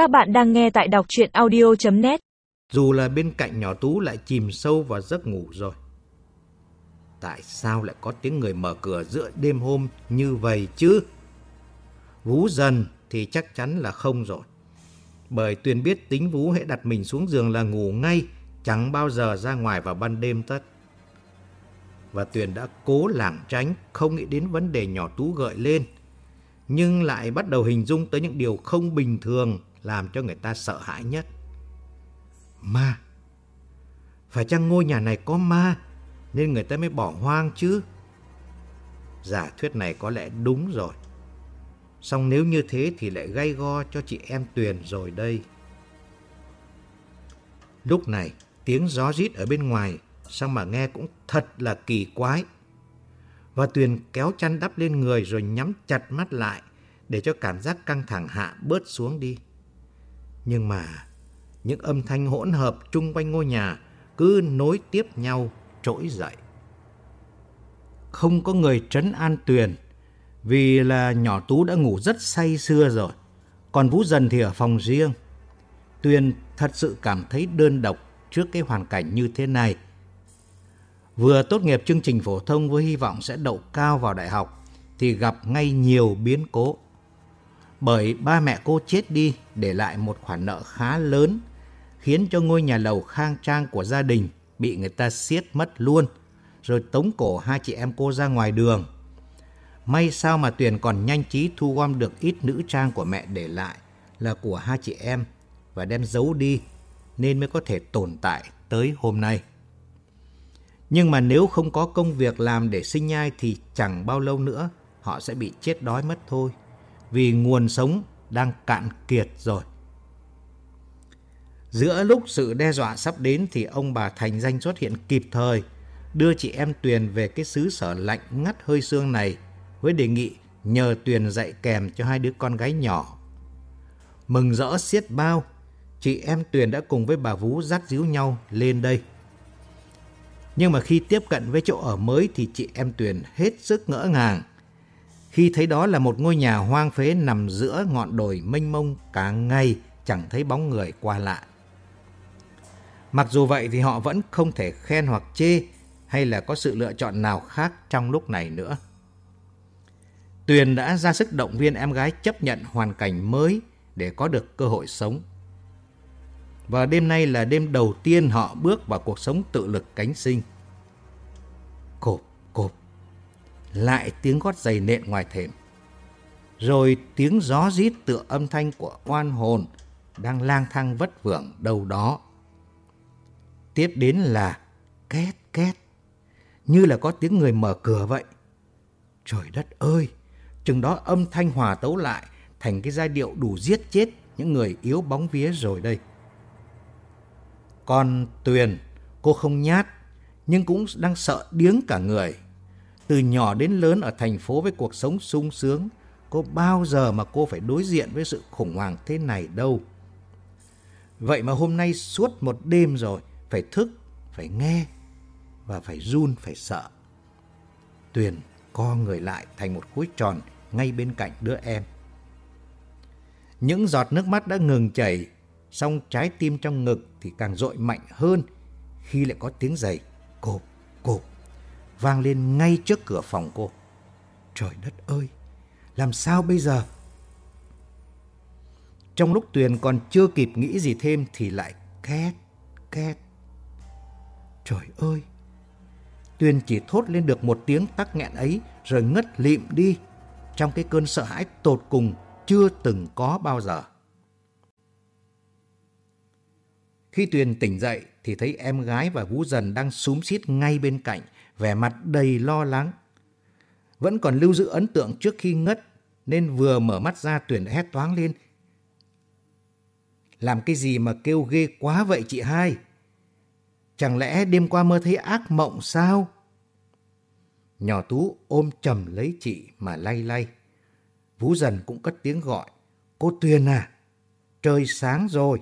Các bạn đang nghe tại đọc chuyện audio.net Dù là bên cạnh nhỏ Tú lại chìm sâu vào giấc ngủ rồi. Tại sao lại có tiếng người mở cửa giữa đêm hôm như vậy chứ? Vú dần thì chắc chắn là không rồi. Bởi Tuyền biết tính Vú hãy đặt mình xuống giường là ngủ ngay, chẳng bao giờ ra ngoài vào ban đêm tất. Và Tuyền đã cố lảng tránh, không nghĩ đến vấn đề nhỏ Tú gợi lên. Nhưng lại bắt đầu hình dung tới những điều không bình thường làm cho người ta sợ hãi nhất. Ma. Phải chăng ngôi nhà này có ma nên người ta mới bỏ hoang chứ? Giả thuyết này có lẽ đúng rồi. Xong nếu như thế thì lại gây go cho chị em Tuyền rồi đây. Lúc này, tiếng gió rít ở bên ngoài, sao mà nghe cũng thật là kỳ quái. Hoa Tuyền kéo chăn đắp lên người rồi nhắm chặt mắt lại để cho cảm giác căng thẳng hạ bớt xuống đi. Nhưng mà, những âm thanh hỗn hợp chung quanh ngôi nhà cứ nối tiếp nhau trỗi dậy. Không có người trấn an Tuyền, vì là nhỏ Tú đã ngủ rất say sưa rồi. Còn Vũ Dần thì ở phòng riêng. Tuyền thật sự cảm thấy đơn độc trước cái hoàn cảnh như thế này. Vừa tốt nghiệp chương trình phổ thông với hy vọng sẽ đậu cao vào đại học, thì gặp ngay nhiều biến cố. Bởi ba mẹ cô chết đi để lại một khoản nợ khá lớn, khiến cho ngôi nhà lầu khang trang của gia đình bị người ta siết mất luôn, rồi tống cổ hai chị em cô ra ngoài đường. May sao mà Tuyền còn nhanh trí thu gom được ít nữ trang của mẹ để lại là của hai chị em và đem giấu đi, nên mới có thể tồn tại tới hôm nay. Nhưng mà nếu không có công việc làm để sinh nhai thì chẳng bao lâu nữa họ sẽ bị chết đói mất thôi. Vì nguồn sống đang cạn kiệt rồi. Giữa lúc sự đe dọa sắp đến thì ông bà Thành Danh xuất hiện kịp thời, đưa chị em Tuyền về cái xứ sở lạnh ngắt hơi xương này với đề nghị nhờ Tuyền dạy kèm cho hai đứa con gái nhỏ. Mừng rỡ xiết bao, chị em Tuyền đã cùng với bà Vú dắt díu nhau lên đây. Nhưng mà khi tiếp cận với chỗ ở mới thì chị em Tuyền hết sức ngỡ ngàng. Khi thấy đó là một ngôi nhà hoang phế nằm giữa ngọn đồi mênh mông cả ngày, chẳng thấy bóng người qua lại. Mặc dù vậy thì họ vẫn không thể khen hoặc chê hay là có sự lựa chọn nào khác trong lúc này nữa. Tuyền đã ra sức động viên em gái chấp nhận hoàn cảnh mới để có được cơ hội sống. Và đêm nay là đêm đầu tiên họ bước vào cuộc sống tự lực cánh sinh. Cộp, cộp, lại tiếng gót giày nện ngoài thềm. Rồi tiếng gió rít tựa âm thanh của oan hồn đang lang thang vất vưởng đâu đó. Tiếp đến là két két, như là có tiếng người mở cửa vậy. Trời đất ơi, chừng đó âm thanh hòa tấu lại thành cái giai điệu đủ giết chết những người yếu bóng vía rồi đây. Còn Tuyền, cô không nhát, nhưng cũng đang sợ điếng cả người. Từ nhỏ đến lớn ở thành phố với cuộc sống sung sướng, có bao giờ mà cô phải đối diện với sự khủng hoảng thế này đâu. Vậy mà hôm nay suốt một đêm rồi, phải thức, phải nghe và phải run, phải sợ. Tuyền co người lại thành một khối tròn ngay bên cạnh đứa em. Những giọt nước mắt đã ngừng chảy, song trái tim trong ngực thì càng dội mạnh hơn khi lại có tiếng giày cộp, cộp vang lên ngay trước cửa phòng cô. Trời đất ơi, làm sao bây giờ? Trong lúc Tuyền còn chưa kịp nghĩ gì thêm thì lại két, két. Trời ơi! Tuyền chỉ thốt lên được một tiếng tắc nghẹn ấy rồi ngất lịm đi trong cái cơn sợ hãi tột cùng chưa từng có bao giờ. Khi Tuyền tỉnh dậy thì thấy em gái và Vũ Dần đang súm xít ngay bên cạnh, vẻ mặt đầy lo lắng. Vẫn còn lưu giữ ấn tượng trước khi ngất, nên vừa mở mắt ra Tuyền hét toáng lên. Làm cái gì mà kêu ghê quá vậy chị hai? Chẳng lẽ đêm qua mơ thấy ác mộng sao? Nhỏ Tú ôm chầm lấy chị mà lay lay. Vũ dần cũng cất tiếng gọi. Cô Tuyền à, trời sáng rồi,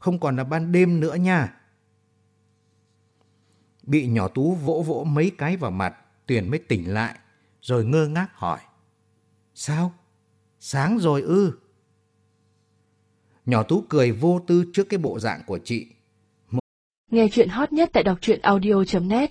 không còn là ban đêm nữa nha. Bị nhỏ Tú vỗ vỗ mấy cái vào mặt, Tuyền mới tỉnh lại, rồi ngơ ngác hỏi. Sao? Sáng rồi ư? Nhỏ Tú cười vô tư trước cái bộ dạng của chị. Nghe chuyện hot nhất tại đọc truyện audio.net